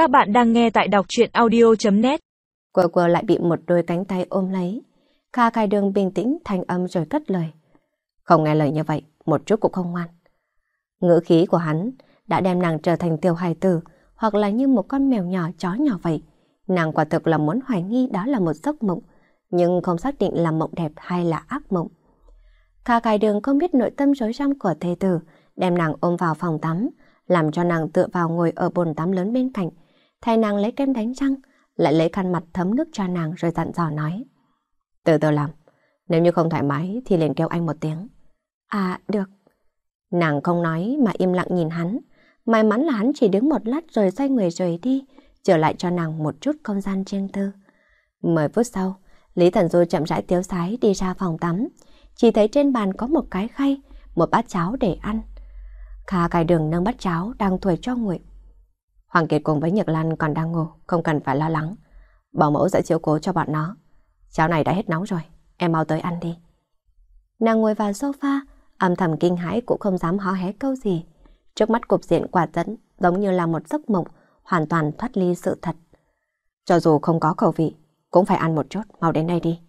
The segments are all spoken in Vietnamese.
Các bạn đang nghe tại đọc truyện audio.net Quờ quờ lại bị một đôi cánh tay ôm lấy. Kha khai đường bình tĩnh thanh âm rồi cất lời. Không nghe lời như vậy, một chút cũng không ngoan. Ngữ khí của hắn đã đem nàng trở thành tiểu hài tử hoặc là như một con mèo nhỏ chó nhỏ vậy. Nàng quả thực là muốn hoài nghi đó là một giấc mộng, nhưng không xác định là mộng đẹp hay là ác mộng. Kha khai đường không biết nội tâm rối rắm của thê tử, đem nàng ôm vào phòng tắm, làm cho nàng tựa vào ngồi ở bồn tắm lớn bên cạnh, thay nàng lấy kem đánh răng, lại lấy khăn mặt thấm nước cho nàng rồi dặn dò nói. Từ từ làm, nếu như không thoải mái thì liền kêu anh một tiếng. À, được. Nàng không nói mà im lặng nhìn hắn. May mắn là hắn chỉ đứng một lát rồi xoay người rời đi, trở lại cho nàng một chút không gian riêng tư. Mười phút sau, Lý Thần Du chậm rãi tiếu sái đi ra phòng tắm. Chỉ thấy trên bàn có một cái khay, một bát cháo để ăn. Kha cài đường nâng bát cháo đang thổi cho nguội. Hoàng Kiệt cùng với Nhật Lan còn đang ngủ, không cần phải lo lắng. Bảo mẫu sẽ chiếu cố cho bọn nó. Cháo này đã hết nóng rồi, em mau tới ăn đi. Nàng ngồi vào sofa, âm thầm kinh hãi cũng không dám hó hé câu gì. Trước mắt cục diện quả dẫn giống như là một giấc mộng, hoàn toàn thoát ly sự thật. Cho dù không có khẩu vị, cũng phải ăn một chút, mau đến đây đi.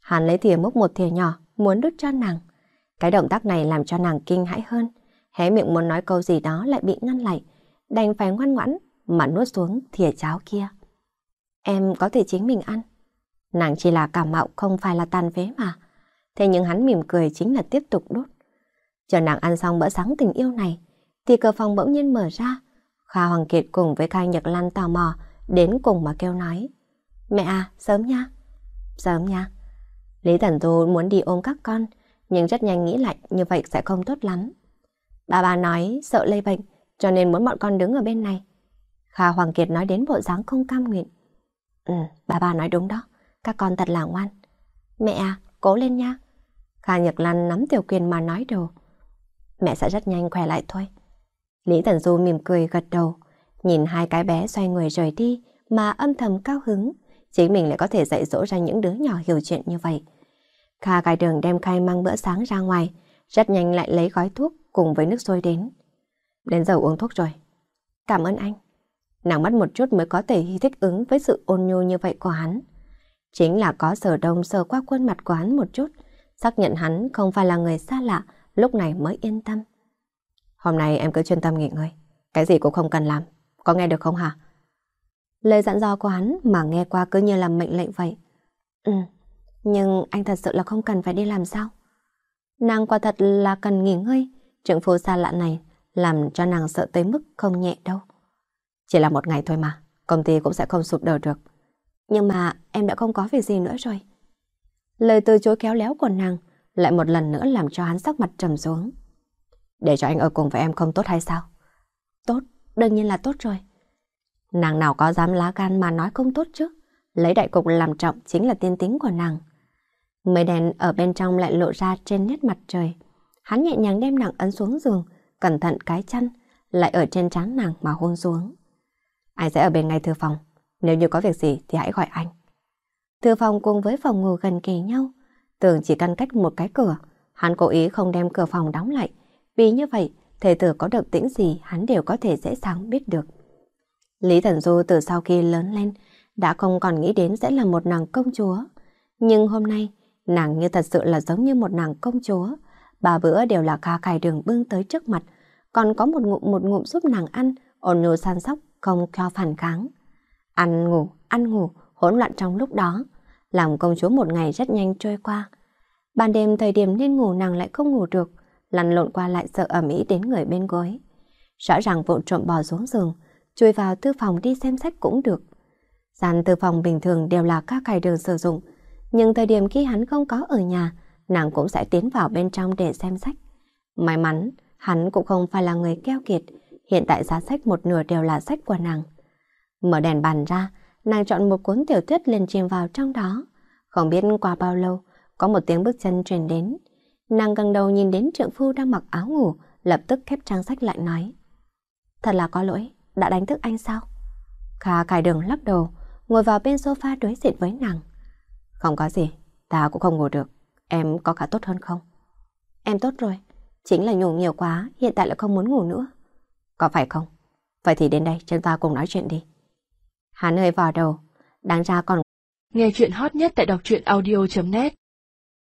Hàn lấy thìa múc một thìa nhỏ, muốn đút cho nàng. Cái động tác này làm cho nàng kinh hãi hơn. Hé miệng muốn nói câu gì đó lại bị ngăn lại, đành phải ngoan ngoãn mà nuốt xuống thìa cháo kia. Em có thể chính mình ăn. Nàng chỉ là cảm mạo không phải là tàn phế mà. Thế nhưng hắn mỉm cười chính là tiếp tục đốt. Chờ nàng ăn xong bữa sáng tình yêu này, thì cửa phòng bỗng nhiên mở ra. Kha Hoàng Kiệt cùng với Khai Nhật Lan tò mò đến cùng mà kêu nói. Mẹ à, sớm nha. Sớm nha. Lý Thần Thu muốn đi ôm các con, nhưng rất nhanh nghĩ lại như vậy sẽ không tốt lắm. Bà bà nói sợ lây bệnh, cho nên muốn bọn con đứng ở bên này. Kha Hoàng Kiệt nói đến bộ dáng không cam nguyện. Ừ, bà bà nói đúng đó, các con thật là ngoan. Mẹ à, cố lên nha. Kha Nhật Lan nắm tiểu quyền mà nói đồ. Mẹ sẽ rất nhanh khỏe lại thôi. Lý Tần Du mỉm cười gật đầu, nhìn hai cái bé xoay người rời đi mà âm thầm cao hứng. Chính mình lại có thể dạy dỗ ra những đứa nhỏ hiểu chuyện như vậy. Kha cài đường đem khai mang bữa sáng ra ngoài, rất nhanh lại lấy gói thuốc cùng với nước sôi đến. Đến giờ uống thuốc rồi. Cảm ơn anh. Nàng mất một chút mới có thể thích ứng với sự ôn nhu như vậy của hắn. Chính là có sở đông sờ qua khuôn mặt của hắn một chút, xác nhận hắn không phải là người xa lạ, lúc này mới yên tâm. Hôm nay em cứ chuyên tâm nghỉ ngơi, cái gì cũng không cần làm, có nghe được không hả? Lời dặn dò của hắn mà nghe qua cứ như là mệnh lệnh vậy. Ừ, nhưng anh thật sự là không cần phải đi làm sao? Nàng quả thật là cần nghỉ ngơi, trưởng phu xa lạ này làm cho nàng sợ tới mức không nhẹ đâu. Chỉ là một ngày thôi mà, công ty cũng sẽ không sụp đổ được. Nhưng mà em đã không có việc gì nữa rồi. Lời từ chối kéo léo của nàng lại một lần nữa làm cho hắn sắc mặt trầm xuống. Để cho anh ở cùng với em không tốt hay sao? Tốt, đương nhiên là tốt rồi. Nàng nào có dám lá gan mà nói không tốt chứ? Lấy đại cục làm trọng chính là tiên tính của nàng. Mây đèn ở bên trong lại lộ ra trên nét mặt trời. Hắn nhẹ nhàng đem nàng ấn xuống giường, cẩn thận cái chăn, lại ở trên trán nàng mà hôn xuống. Anh sẽ ở bên ngay thư phòng, nếu như có việc gì thì hãy gọi anh. Thư phòng cùng với phòng ngủ gần kề nhau, tưởng chỉ căn cách một cái cửa, hắn cố ý không đem cửa phòng đóng lại, vì như vậy, thể tử có động tĩnh gì hắn đều có thể dễ dàng biết được. Lý Thần Du từ sau khi lớn lên, đã không còn nghĩ đến sẽ là một nàng công chúa. Nhưng hôm nay, nàng như thật sự là giống như một nàng công chúa. Ba bữa đều là ca cài đường bưng tới trước mặt, còn có một ngụm một ngụm giúp nàng ăn, ổn nhu săn sóc, không cho phản kháng. Ăn ngủ, ăn ngủ, hỗn loạn trong lúc đó, làm công chúa một ngày rất nhanh trôi qua. Ban đêm thời điểm nên ngủ nàng lại không ngủ được, lăn lộn qua lại sợ ẩm ý đến người bên gối. Rõ ràng vụn trộm bò xuống giường, chui vào thư phòng đi xem sách cũng được. Gian thư phòng bình thường đều là các cài đường sử dụng, nhưng thời điểm khi hắn không có ở nhà, nàng cũng sẽ tiến vào bên trong để xem sách. May mắn, hắn cũng không phải là người keo kiệt, hiện tại giá sách một nửa đều là sách của nàng. Mở đèn bàn ra, nàng chọn một cuốn tiểu thuyết liền chìm vào trong đó. Không biết qua bao lâu, có một tiếng bước chân truyền đến. Nàng gần đầu nhìn đến trượng phu đang mặc áo ngủ, lập tức khép trang sách lại nói. Thật là có lỗi, đã đánh thức anh sao? Kha cài đường lắc đầu, ngồi vào bên sofa đối diện với nàng. Không có gì, ta cũng không ngủ được. Em có cả tốt hơn không? Em tốt rồi, chính là ngủ nhiều quá, hiện tại lại không muốn ngủ nữa. Có phải không? Vậy thì đến đây chúng ta cùng nói chuyện đi. Hắn hơi vào đầu, đáng ra còn Nghe chuyện hot nhất tại đọc truyện audio.net